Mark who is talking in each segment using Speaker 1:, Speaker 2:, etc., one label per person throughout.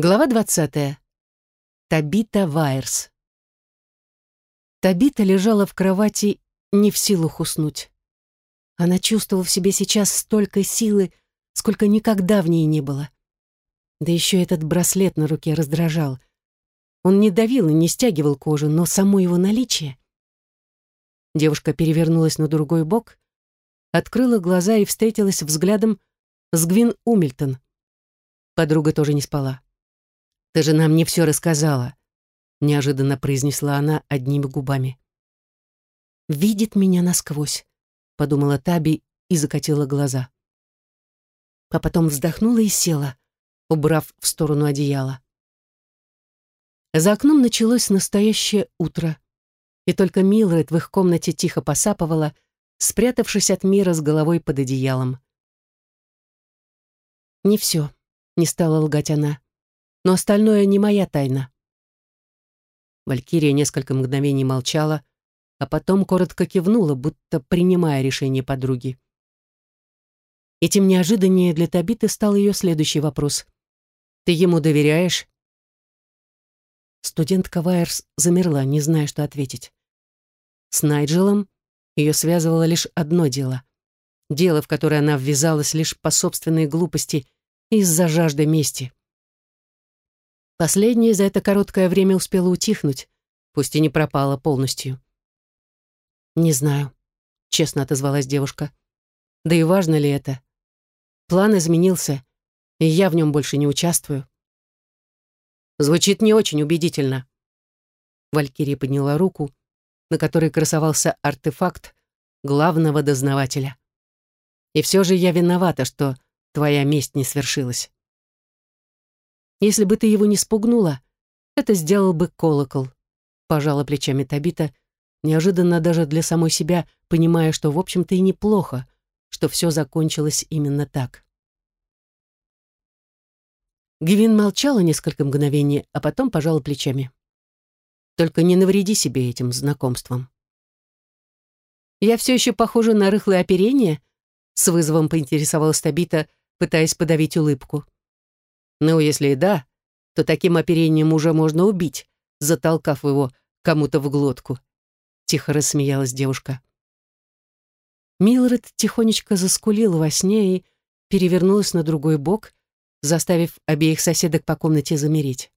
Speaker 1: Глава 20. Табита Вайерс. Табита лежала в кровати, не в силах уснуть. Она чувствовала в себе сейчас столько силы, сколько никогда в ней не было. Да еще этот браслет на руке раздражал. Он не давил и не стягивал кожу, но само его наличие... Девушка перевернулась на другой бок, открыла глаза и встретилась взглядом с Гвин Умильтон. Подруга тоже не спала. «Ты же нам не все рассказала», — неожиданно произнесла она одними губами. «Видит меня насквозь», — подумала Таби и закатила глаза. А потом вздохнула и села, убрав в сторону одеяла. За окном началось настоящее утро, и только Милред в их комнате тихо посапывала, спрятавшись от мира с головой под одеялом. «Не все», — не стала лгать она но остальное не моя тайна. Валькирия несколько мгновений молчала, а потом коротко кивнула, будто принимая решение подруги. Этим неожиданнее для Табиты стал ее следующий вопрос. «Ты ему доверяешь?» Студентка Вайерс замерла, не зная, что ответить. С Найджелом ее связывало лишь одно дело. Дело, в которое она ввязалась лишь по собственной глупости из-за жажды мести. Последняя за это короткое время успела утихнуть, пусть и не пропала полностью. «Не знаю», — честно отозвалась девушка. «Да и важно ли это? План изменился, и я в нем больше не участвую». Звучит не очень убедительно. Валькирия подняла руку, на которой красовался артефакт главного дознавателя. И все же я виновата, что твоя месть не свершилась. Если бы ты его не спугнула, это сделал бы колокол. Пожала плечами Табита, неожиданно даже для самой себя, понимая, что, в общем-то, и неплохо, что все закончилось именно так. Гвин молчала несколько мгновений, а потом пожала плечами. «Только не навреди себе этим знакомством». «Я все еще похожа на рыхлое оперение?» С вызовом поинтересовалась Табита, пытаясь подавить улыбку. Ну, если и да, то таким оперением уже можно убить, затолкав его кому-то в глотку. Тихо рассмеялась девушка. Милред тихонечко заскулила во сне и перевернулась на другой бок, заставив обеих соседок по комнате замереть.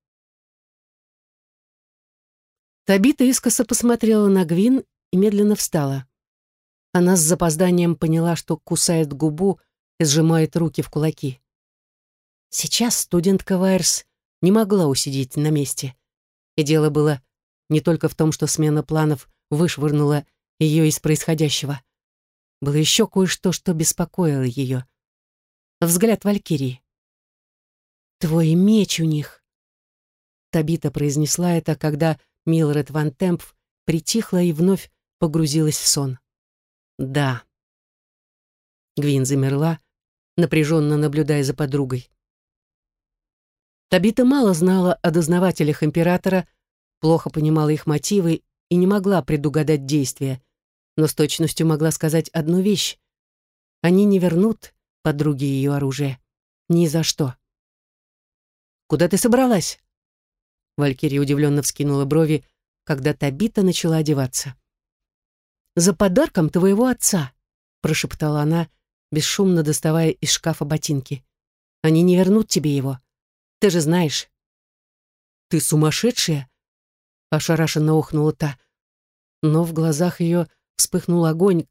Speaker 1: Табита искоса посмотрела на Гвин и медленно встала. Она с запозданием поняла, что кусает губу и сжимает руки в кулаки. Сейчас студентка Вайерс не могла усидеть на месте. И дело было не только в том, что смена планов вышвырнула ее из происходящего. Было еще кое-что, что беспокоило ее. Взгляд Валькирии. «Твой меч у них!» Табита произнесла это, когда Милред Ван Темп притихла и вновь погрузилась в сон. «Да». Гвин замерла, напряженно наблюдая за подругой. Табита мало знала о дознавателях императора, плохо понимала их мотивы и не могла предугадать действия, но с точностью могла сказать одну вещь. Они не вернут подруге ее оружие. Ни за что. «Куда ты собралась?» Валькирия удивленно вскинула брови, когда Табита начала одеваться. «За подарком твоего отца», — прошептала она, бесшумно доставая из шкафа ботинки. «Они не вернут тебе его. Ты же знаешь». «Ты сумасшедшая?» Ошарашенно охнула та. Но в глазах ее вспыхнул огонь,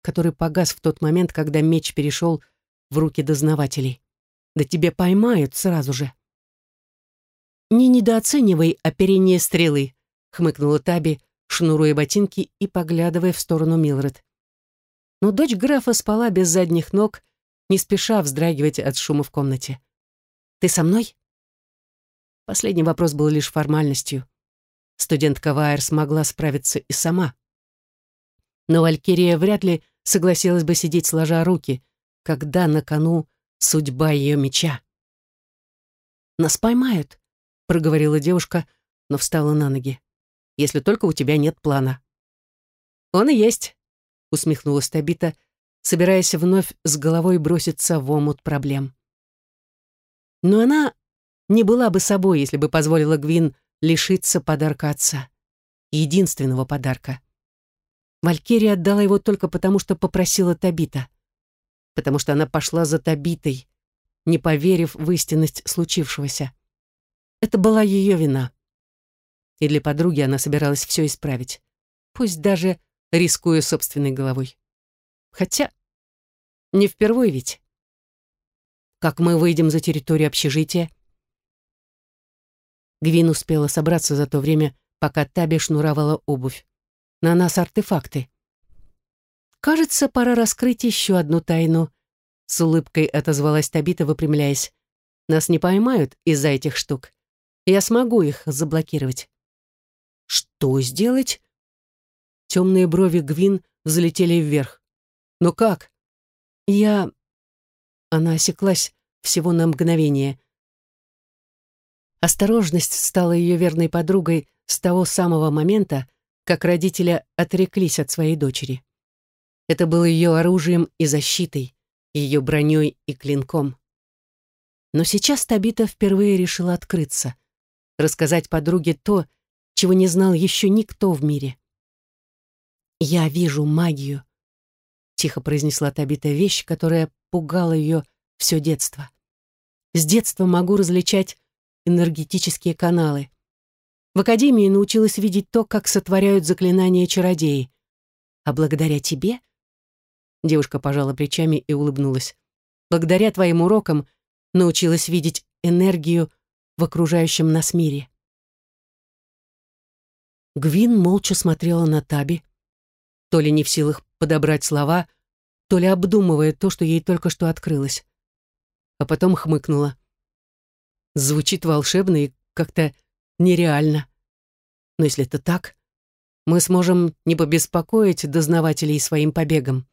Speaker 1: который погас в тот момент, когда меч перешел в руки дознавателей. «Да тебе поймают сразу же». «Не недооценивай оперение стрелы», — хмыкнула Таби, шнуруя ботинки и поглядывая в сторону Милред. Но дочь графа спала без задних ног, не спеша вздрагивать от шума в комнате. «Ты со мной?» Последний вопрос был лишь формальностью. Студентка Вайер смогла справиться и сама. Но Валькирия вряд ли согласилась бы сидеть сложа руки, когда на кону судьба ее меча. «Нас поймают», — проговорила девушка, но встала на ноги. «Если только у тебя нет плана». «Он и есть», — усмехнулась Табита, собираясь вновь с головой броситься в омут проблем. Но она не была бы собой, если бы позволила Гвин лишиться подарка отца. Единственного подарка. Валькирия отдала его только потому, что попросила Табита. Потому что она пошла за Табитой, не поверив в истинность случившегося. Это была ее вина. И для подруги она собиралась все исправить. Пусть даже рискуя собственной головой. Хотя, не впервой ведь. Как мы выйдем за территорию общежития? Гвин успела собраться за то время, пока Таби шнуровала обувь. На нас артефакты. Кажется, пора раскрыть еще одну тайну. С улыбкой отозвалась Табита, выпрямляясь. Нас не поймают из-за этих штук. Я смогу их заблокировать. Что сделать? Темные брови Гвин взлетели вверх. Но как? Я... Она осеклась всего на мгновение. Осторожность стала ее верной подругой с того самого момента, как родители отреклись от своей дочери. Это было ее оружием и защитой, ее броней и клинком. Но сейчас Табита впервые решила открыться, рассказать подруге то, чего не знал еще никто в мире. «Я вижу магию», — тихо произнесла Табита вещь, которая пугала ее все детство. «С детства могу различать энергетические каналы. В академии научилась видеть то, как сотворяют заклинания чародеи. А благодаря тебе...» Девушка пожала плечами и улыбнулась. «Благодаря твоим урокам научилась видеть энергию в окружающем нас мире». Гвин молча смотрела на Таби, то ли не в силах подобрать слова, то ли обдумывая то, что ей только что открылось. А потом хмыкнула. Звучит волшебно и как-то нереально. Но если это так, мы сможем не побеспокоить дознавателей своим побегом.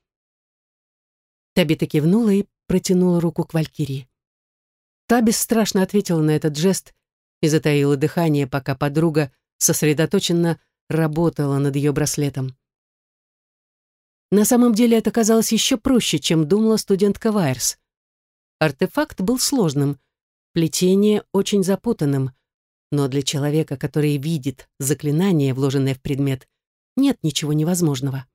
Speaker 1: Табита кивнула и протянула руку к Валькирии. Та бесстрашно ответила на этот жест и затаила дыхание, пока подруга сосредоточенно работала над ее браслетом. На самом деле это казалось еще проще, чем думала студентка Вайерс. Артефакт был сложным — Плетение очень запутанным, но для человека, который видит заклинание, вложенное в предмет, нет ничего невозможного.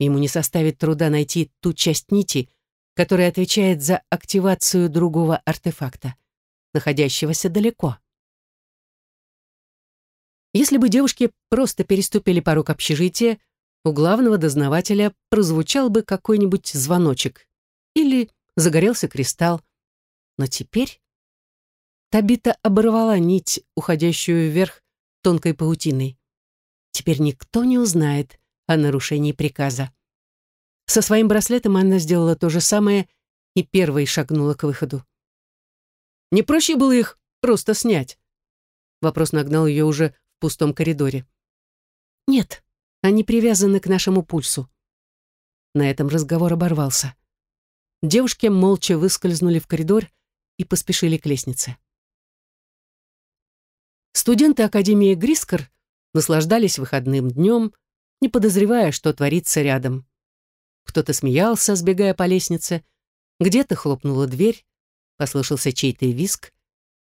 Speaker 1: Ему не составит труда найти ту часть нити, которая отвечает за активацию другого артефакта, находящегося далеко. Если бы девушки просто переступили порог общежития, у главного дознавателя прозвучал бы какой-нибудь звоночек или загорелся кристалл. Но теперь Табита оборвала нить, уходящую вверх тонкой паутиной. Теперь никто не узнает о нарушении приказа. Со своим браслетом она сделала то же самое и первой шагнула к выходу. «Не проще было их просто снять?» Вопрос нагнал ее уже в пустом коридоре. «Нет, они привязаны к нашему пульсу». На этом разговор оборвался. Девушки молча выскользнули в коридор и поспешили к лестнице. Студенты Академии Грискор наслаждались выходным днем, не подозревая, что творится рядом. Кто-то смеялся, сбегая по лестнице, где-то хлопнула дверь, послышался чей-то виск.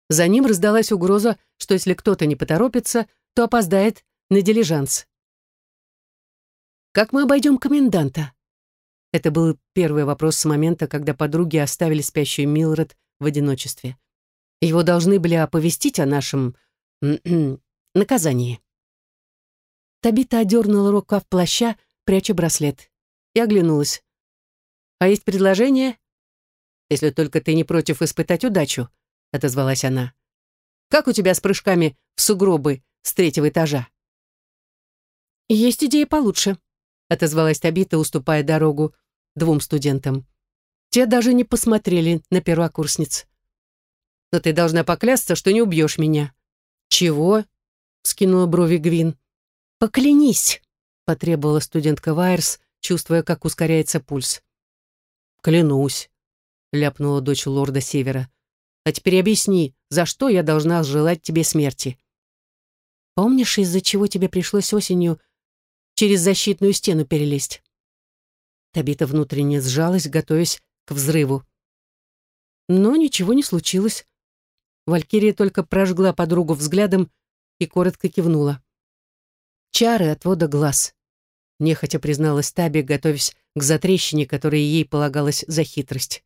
Speaker 1: За ним раздалась угроза, что если кто-то не поторопится, то опоздает на дилижанс. «Как мы обойдем коменданта?» Это был первый вопрос с момента, когда подруги оставили спящую Милред в одиночестве. Его должны были оповестить о нашем наказание. Табита одернула рукав плаща, пряча браслет, и оглянулась. «А есть предложение?» «Если только ты не против испытать удачу», — отозвалась она. «Как у тебя с прыжками в сугробы с третьего этажа?» «Есть идея получше», — отозвалась Табита, уступая дорогу двум студентам. Те даже не посмотрели на первокурсниц. «Но ты должна поклясться, что не убьешь меня», «Чего?» — скинула брови Гвин. «Поклянись!» — потребовала студентка Вайерс, чувствуя, как ускоряется пульс. «Клянусь!» — ляпнула дочь лорда Севера. «А теперь объясни, за что я должна желать тебе смерти?» «Помнишь, из-за чего тебе пришлось осенью через защитную стену перелезть?» Табита внутренне сжалась, готовясь к взрыву. Но ничего не случилось. Валькирия только прожгла подругу взглядом и коротко кивнула. «Чары отвода глаз», — нехотя призналась Таби, готовясь к затрещине, которая ей полагалась за хитрость.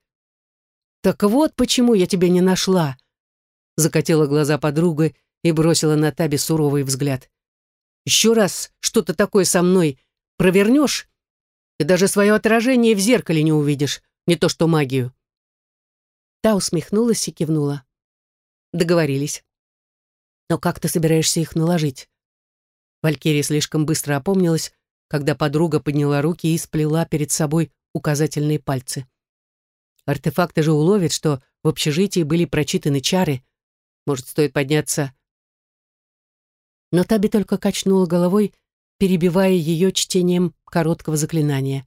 Speaker 1: «Так вот почему я тебя не нашла», — закатила глаза подруга и бросила на Таби суровый взгляд. «Еще раз что-то такое со мной провернешь, и даже свое отражение в зеркале не увидишь, не то что магию». Та усмехнулась и кивнула. Договорились. Но как ты собираешься их наложить? Валькирия слишком быстро опомнилась, когда подруга подняла руки и сплела перед собой указательные пальцы. Артефакты же уловят, что в общежитии были прочитаны чары. Может, стоит подняться... Но Таби только качнула головой, перебивая ее чтением короткого заклинания.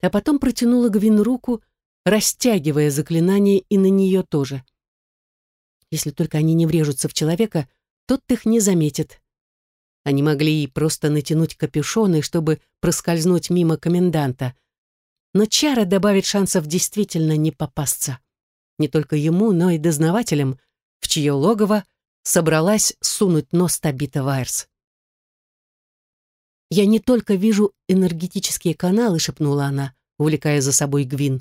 Speaker 1: А потом протянула Гвин руку, растягивая заклинание и на нее тоже. Если только они не врежутся в человека, тот их не заметит. Они могли и просто натянуть капюшоны, чтобы проскользнуть мимо коменданта. Но чара добавит шансов действительно не попасться. Не только ему, но и дознавателям, в чье логово собралась сунуть нос Табита Вайерс. «Я не только вижу энергетические каналы», — шепнула она, увлекая за собой Гвин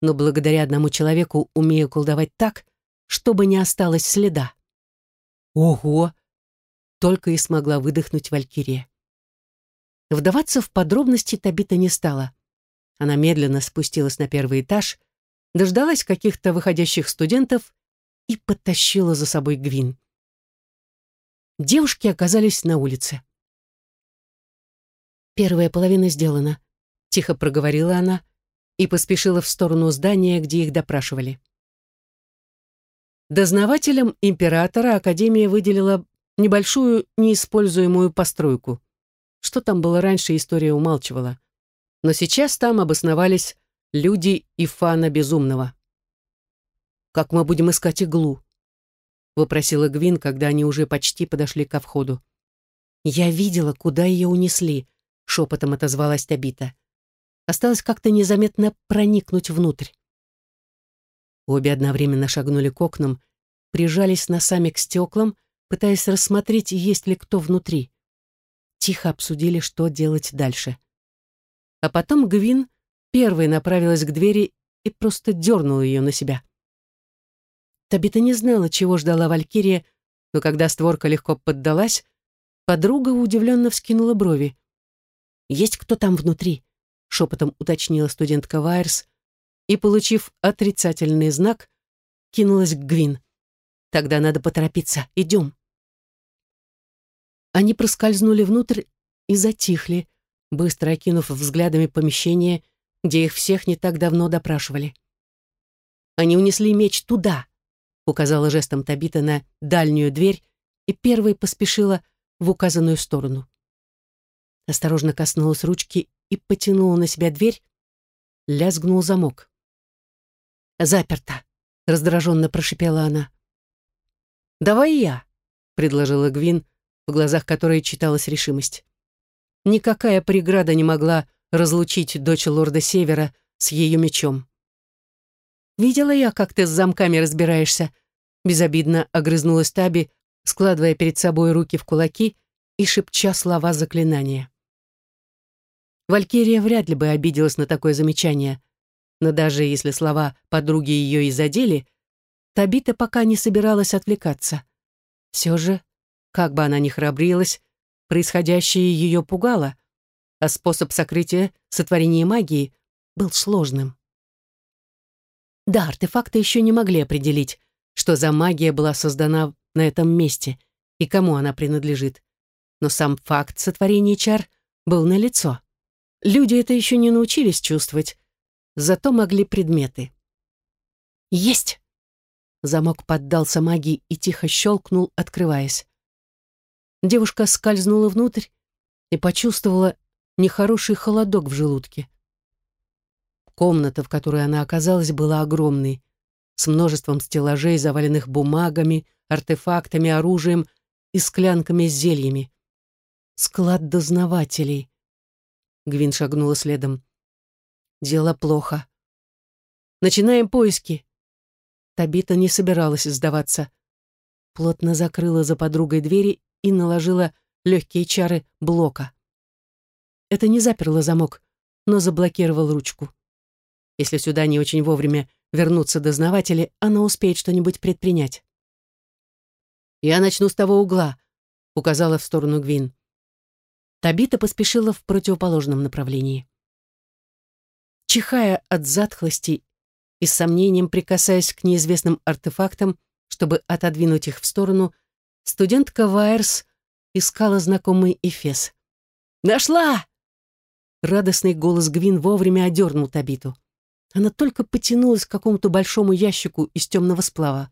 Speaker 1: но благодаря одному человеку умею колдовать так, чтобы не осталось следа. Ого! Только и смогла выдохнуть Валькирия. Вдаваться в подробности Табита не стала. Она медленно спустилась на первый этаж, дождалась каких-то выходящих студентов и подтащила за собой Гвин. Девушки оказались на улице. «Первая половина сделана», — тихо проговорила она, — и поспешила в сторону здания, где их допрашивали. Дознавателям императора Академия выделила небольшую неиспользуемую постройку. Что там было раньше, история умалчивала. Но сейчас там обосновались люди Ифана Безумного. «Как мы будем искать иглу?» — вопросила Гвин, когда они уже почти подошли ко входу. «Я видела, куда ее унесли», — шепотом отозвалась Табита. Осталось как-то незаметно проникнуть внутрь. Обе одновременно шагнули к окнам, прижались носами к стеклам, пытаясь рассмотреть, есть ли кто внутри. Тихо обсудили, что делать дальше. А потом Гвин первой направилась к двери и просто дернула ее на себя. Табита не знала, чего ждала Валькирия, но когда створка легко поддалась, подруга удивленно вскинула брови. «Есть кто там внутри?» шепотом уточнила студентка Вайерс и, получив отрицательный знак, кинулась к Гвин. «Тогда надо поторопиться. Идем». Они проскользнули внутрь и затихли, быстро окинув взглядами помещение, где их всех не так давно допрашивали. «Они унесли меч туда», — указала жестом Табита на дальнюю дверь и первой поспешила в указанную сторону. Осторожно коснулась ручки и потянула на себя дверь, лязгнул замок. «Заперто», — раздраженно прошипела она. «Давай я», — предложила Гвин, в глазах которой читалась решимость. Никакая преграда не могла разлучить дочь лорда Севера с ее мечом. «Видела я, как ты с замками разбираешься», — безобидно огрызнулась Таби, складывая перед собой руки в кулаки и шепча слова заклинания. Валькирия вряд ли бы обиделась на такое замечание, но даже если слова подруги ее и задели, Табита пока не собиралась отвлекаться. Все же, как бы она ни храбрилась, происходящее ее пугало, а способ сокрытия сотворения магии был сложным. Да, артефакты еще не могли определить, что за магия была создана на этом месте и кому она принадлежит. Но сам факт сотворения чар был налицо. Люди это еще не научились чувствовать, зато могли предметы. «Есть!» Замок поддался магии и тихо щелкнул, открываясь. Девушка скользнула внутрь и почувствовала нехороший холодок в желудке. Комната, в которой она оказалась, была огромной, с множеством стеллажей, заваленных бумагами, артефактами, оружием и склянками с зельями. Склад дознавателей. Гвин шагнула следом. «Дело плохо. Начинаем поиски». Табита не собиралась сдаваться. Плотно закрыла за подругой двери и наложила легкие чары блока. Это не заперло замок, но заблокировал ручку. Если сюда не очень вовремя вернутся дознаватели, она успеет что-нибудь предпринять. «Я начну с того угла», — указала в сторону Гвин. Табита поспешила в противоположном направлении. Чихая от затхлости и с сомнением прикасаясь к неизвестным артефактам, чтобы отодвинуть их в сторону, студентка Вайерс искала знакомый эфес. «Нашла!» Радостный голос Гвин вовремя одернул Табиту. Она только потянулась к какому-то большому ящику из темного сплава.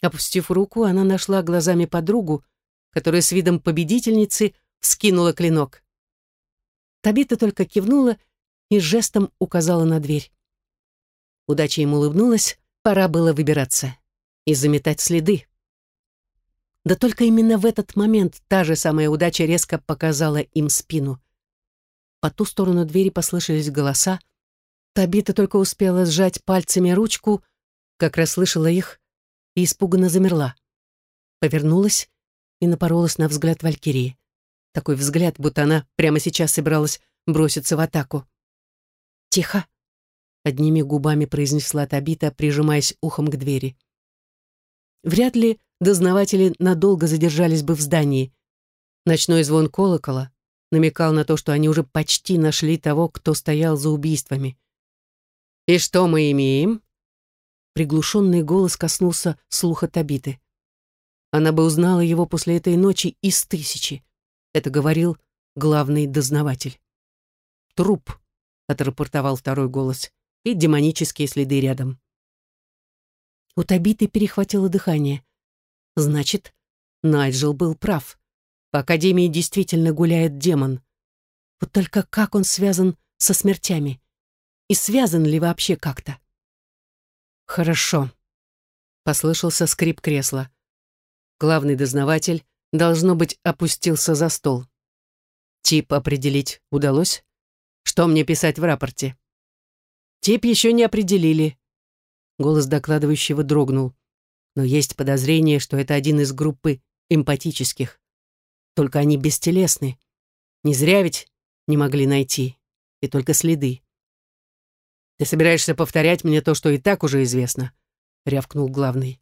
Speaker 1: Опустив руку, она нашла глазами подругу, которая с видом победительницы вскинула клинок. Табита только кивнула и жестом указала на дверь. Удача ему улыбнулась, пора было выбираться и заметать следы. Да только именно в этот момент та же самая удача резко показала им спину. По ту сторону двери послышались голоса. Табита только успела сжать пальцами ручку, как расслышала их, и испуганно замерла. Повернулась и напоролась на взгляд Валькирии. Такой взгляд, будто она прямо сейчас собиралась броситься в атаку. «Тихо!» — одними губами произнесла Табита, прижимаясь ухом к двери. Вряд ли дознаватели надолго задержались бы в здании. Ночной звон колокола намекал на то, что они уже почти нашли того, кто стоял за убийствами. «И что мы имеем?» Приглушенный голос коснулся слуха Табиты. Она бы узнала его после этой ночи из тысячи. Это говорил главный дознаватель. «Труп», — отрапортовал второй голос, и демонические следы рядом. У Табиты перехватило дыхание. Значит, Найджел был прав. По Академии действительно гуляет демон. Вот только как он связан со смертями? И связан ли вообще как-то? «Хорошо», — послышался скрип кресла. Главный дознаватель, должно быть, опустился за стол. Тип определить удалось? Что мне писать в рапорте? Тип еще не определили. Голос докладывающего дрогнул. Но есть подозрение, что это один из группы эмпатических. Только они бестелесны. Не зря ведь не могли найти. И только следы. «Ты собираешься повторять мне то, что и так уже известно?» — рявкнул главный.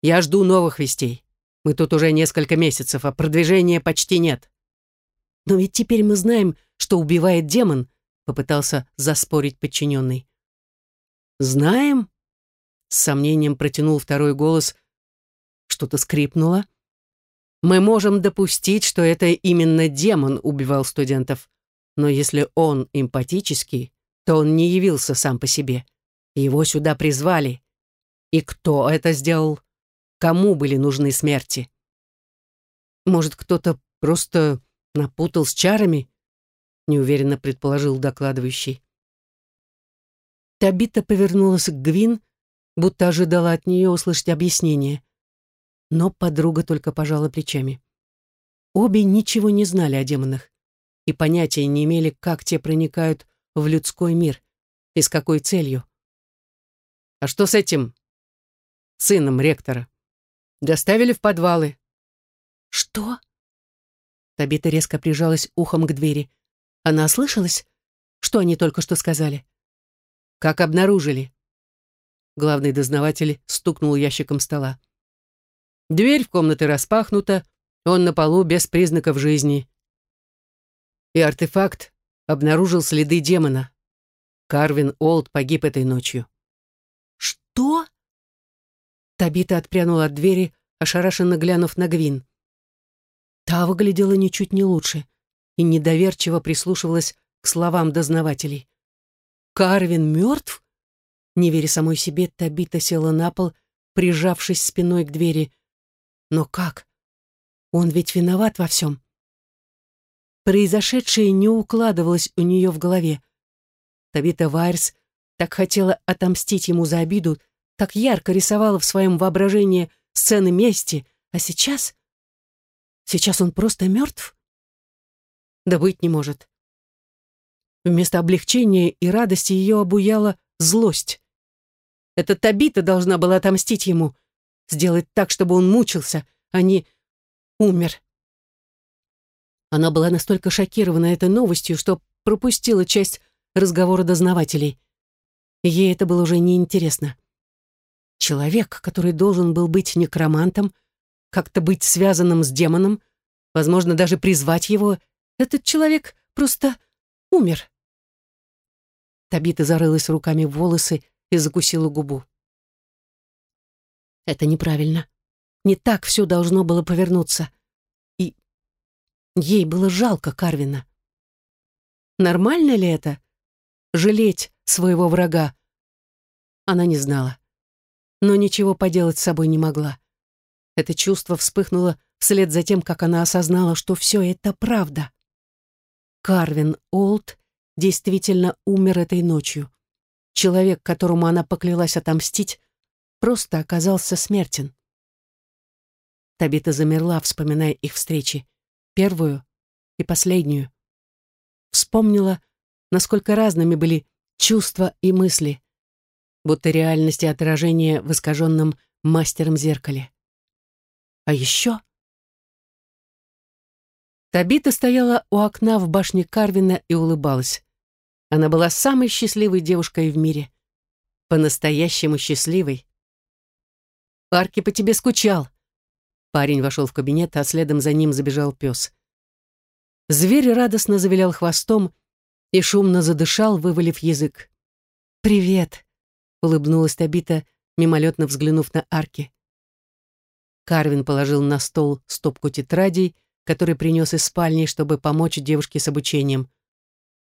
Speaker 1: «Я жду новых вестей. Мы тут уже несколько месяцев, а продвижения почти нет». «Но ведь теперь мы знаем, что убивает демон», — попытался заспорить подчиненный. «Знаем?» — с сомнением протянул второй голос. Что-то скрипнуло. «Мы можем допустить, что это именно демон убивал студентов, но если он эмпатический, то он не явился сам по себе. Его сюда призвали. И кто это сделал? Кому были нужны смерти? Может, кто-то просто напутал с чарами? Неуверенно предположил докладывающий. Табита повернулась к Гвин, будто ожидала от нее услышать объяснение. Но подруга только пожала плечами. Обе ничего не знали о демонах и понятия не имели, как те проникают в людской мир и с какой целью. А что с этим сыном ректора? Доставили в подвалы. Что? Табита резко прижалась ухом к двери. Она ослышалась? Что они только что сказали? Как обнаружили? Главный дознаватель стукнул ящиком стола. Дверь в комнаты распахнута, он на полу без признаков жизни. И артефакт обнаружил следы демона. Карвин Олд погиб этой ночью. «Что?» Табита отпрянула от двери, ошарашенно глянув на Гвин. Та выглядела ничуть не лучше и недоверчиво прислушивалась к словам дознавателей. «Карвин мертв?» Не веря самой себе, Табита села на пол, прижавшись спиной к двери. «Но как? Он ведь виноват во всем». Произошедшее не укладывалось у нее в голове. Табита Вайерс так хотела отомстить ему за обиду, так ярко рисовала в своем воображении сцены мести, а сейчас... Сейчас он просто мертв? Да быть не может. Вместо облегчения и радости ее обуяла злость. Эта Табита должна была отомстить ему, сделать так, чтобы он мучился, а не умер. Она была настолько шокирована этой новостью, что пропустила часть разговора дознавателей. Ей это было уже неинтересно. Человек, который должен был быть некромантом, как-то быть связанным с демоном, возможно, даже призвать его, этот человек просто умер. Табита зарылась руками в волосы и закусила губу. Это неправильно. Не так все должно было повернуться. И ей было жалко Карвина. Нормально ли это? Жалеть своего врага? Она не знала. Но ничего поделать с собой не могла. Это чувство вспыхнуло вслед за тем, как она осознала, что все это правда. Карвин Олд действительно умер этой ночью. Человек, которому она поклялась отомстить, просто оказался смертен. Табита замерла, вспоминая их встречи. Первую и последнюю. Вспомнила, насколько разными были чувства и мысли, будто реальность и отражение в искаженном мастером зеркале. А еще... Табита стояла у окна в башне Карвина и улыбалась. Она была самой счастливой девушкой в мире. По-настоящему счастливой. «Арки по тебе скучал!» Парень вошел в кабинет, а следом за ним забежал пес. Зверь радостно завилял хвостом и шумно задышал, вывалив язык. «Привет!» — улыбнулась Табита, мимолетно взглянув на Арки. Карвин положил на стол стопку тетрадей, который принес из спальни, чтобы помочь девушке с обучением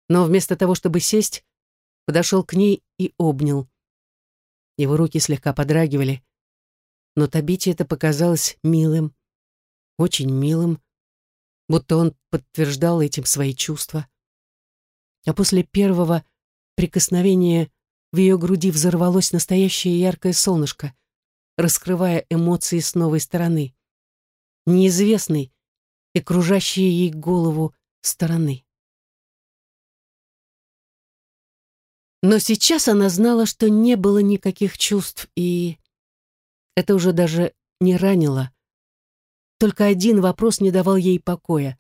Speaker 1: но вместо того, чтобы сесть, подошел к ней и обнял. Его руки слегка подрагивали, но Табите это показалось милым, очень милым, будто он подтверждал этим свои чувства. А после первого прикосновения в ее груди взорвалось настоящее яркое солнышко, раскрывая эмоции с новой стороны, неизвестной и кружащей ей голову стороны. Но сейчас она знала, что не было никаких чувств, и это уже даже не ранило. Только один вопрос не давал ей покоя.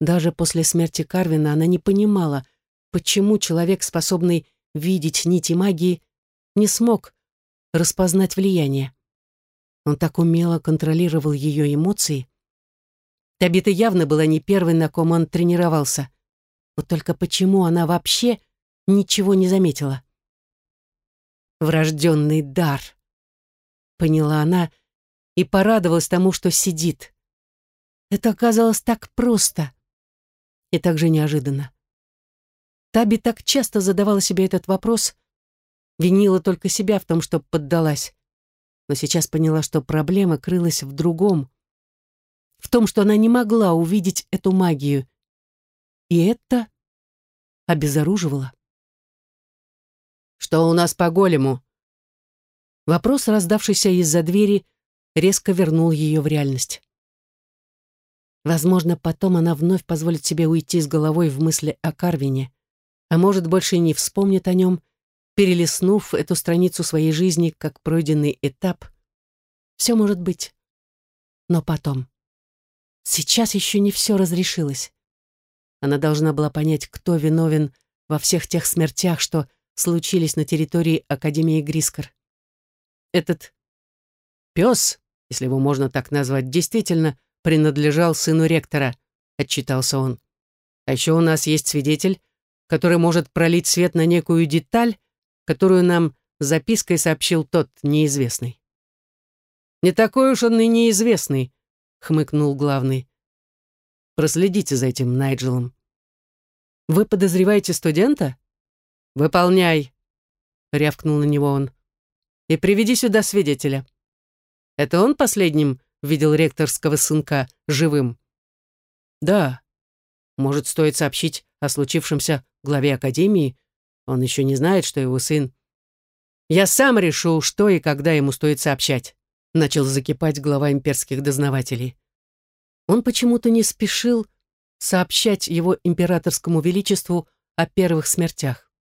Speaker 1: Даже после смерти Карвина она не понимала, почему человек, способный видеть нити магии, не смог распознать влияние. Он так умело контролировал ее эмоции. Табита явно была не первой, на ком он тренировался. Вот только почему она вообще ничего не заметила. «Врожденный дар», — поняла она и порадовалась тому, что сидит. Это оказалось так просто и так же неожиданно. Таби так часто задавала себе этот вопрос, винила только себя в том, что поддалась, но сейчас поняла, что проблема крылась в другом, в том, что она не могла увидеть эту магию, и это обезоруживало. «Что у нас по голему?» Вопрос, раздавшийся из-за двери, резко вернул ее в реальность. Возможно, потом она вновь позволит себе уйти с головой в мысли о Карвине, а может, больше не вспомнит о нем, перелистнув эту страницу своей жизни как пройденный этап. Все может быть. Но потом. Сейчас еще не все разрешилось. Она должна была понять, кто виновен во всех тех смертях, что случились на территории Академии Грискор. Этот пес, если его можно так назвать, действительно принадлежал сыну ректора, отчитался он. А еще у нас есть свидетель, который может пролить свет на некую деталь, которую нам запиской сообщил тот неизвестный. «Не такой уж он и неизвестный», — хмыкнул главный. «Проследите за этим Найджелом». «Вы подозреваете студента?» «Выполняй!» — рявкнул на него он. «И приведи сюда свидетеля». «Это он последним видел ректорского сынка живым?» «Да. Может, стоит сообщить о случившемся главе Академии? Он еще не знает, что его сын...» «Я сам решу, что и когда ему стоит сообщать», — начал закипать глава имперских дознавателей. Он почему-то не спешил сообщать его императорскому величеству о первых смертях.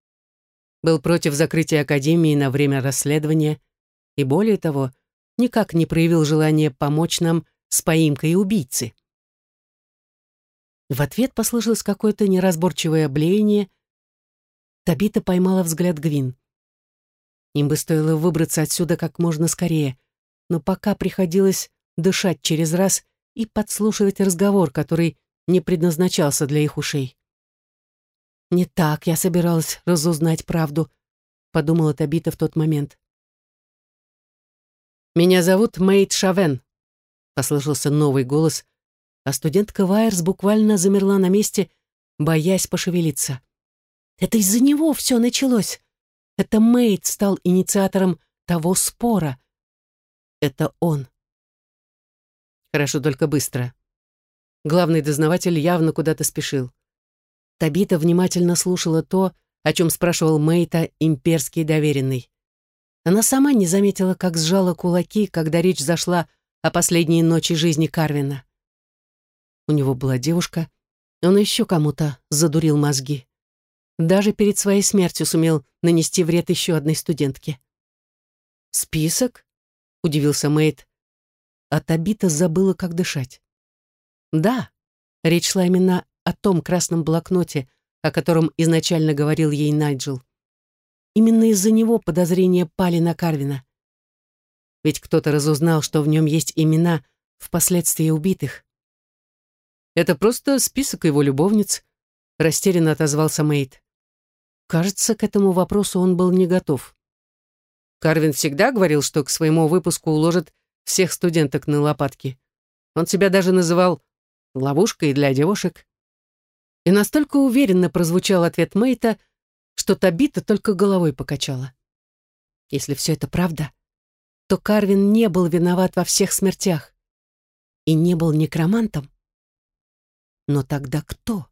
Speaker 1: был против закрытия Академии на время расследования и, более того, никак не проявил желания помочь нам с поимкой убийцы. В ответ послышалось какое-то неразборчивое блеяние. Табита поймала взгляд Гвин. Им бы стоило выбраться отсюда как можно скорее, но пока приходилось дышать через раз и подслушивать разговор, который не предназначался для их ушей. «Не так я собиралась разузнать правду», — подумала Табита в тот момент. «Меня зовут Мэйд Шавен», — послышался новый голос, а студентка Вайерс буквально замерла на месте, боясь пошевелиться. «Это из-за него все началось. Это Мэйд стал инициатором того спора. Это он». «Хорошо, только быстро». Главный дознаватель явно куда-то спешил. Табита внимательно слушала то, о чем спрашивал Мейта имперский доверенный. Она сама не заметила, как сжала кулаки, когда речь зашла о последней ночи жизни Карвина. У него была девушка, он еще кому-то задурил мозги. Даже перед своей смертью сумел нанести вред еще одной студентке. «Список?» — удивился Мейт. А Табита забыла, как дышать. «Да», речь шла именно о том красном блокноте, о котором изначально говорил ей Найджел. Именно из-за него подозрения пали на Карвина. Ведь кто-то разузнал, что в нем есть имена впоследствии убитых. «Это просто список его любовниц», — растерянно отозвался Мейт. Кажется, к этому вопросу он был не готов. Карвин всегда говорил, что к своему выпуску уложит всех студенток на лопатки. Он себя даже называл ловушкой для девушек. И настолько уверенно прозвучал ответ Мейта, что Табита только головой покачала. Если все это правда, то Карвин не был виноват во всех смертях и не был некромантом. Но тогда кто?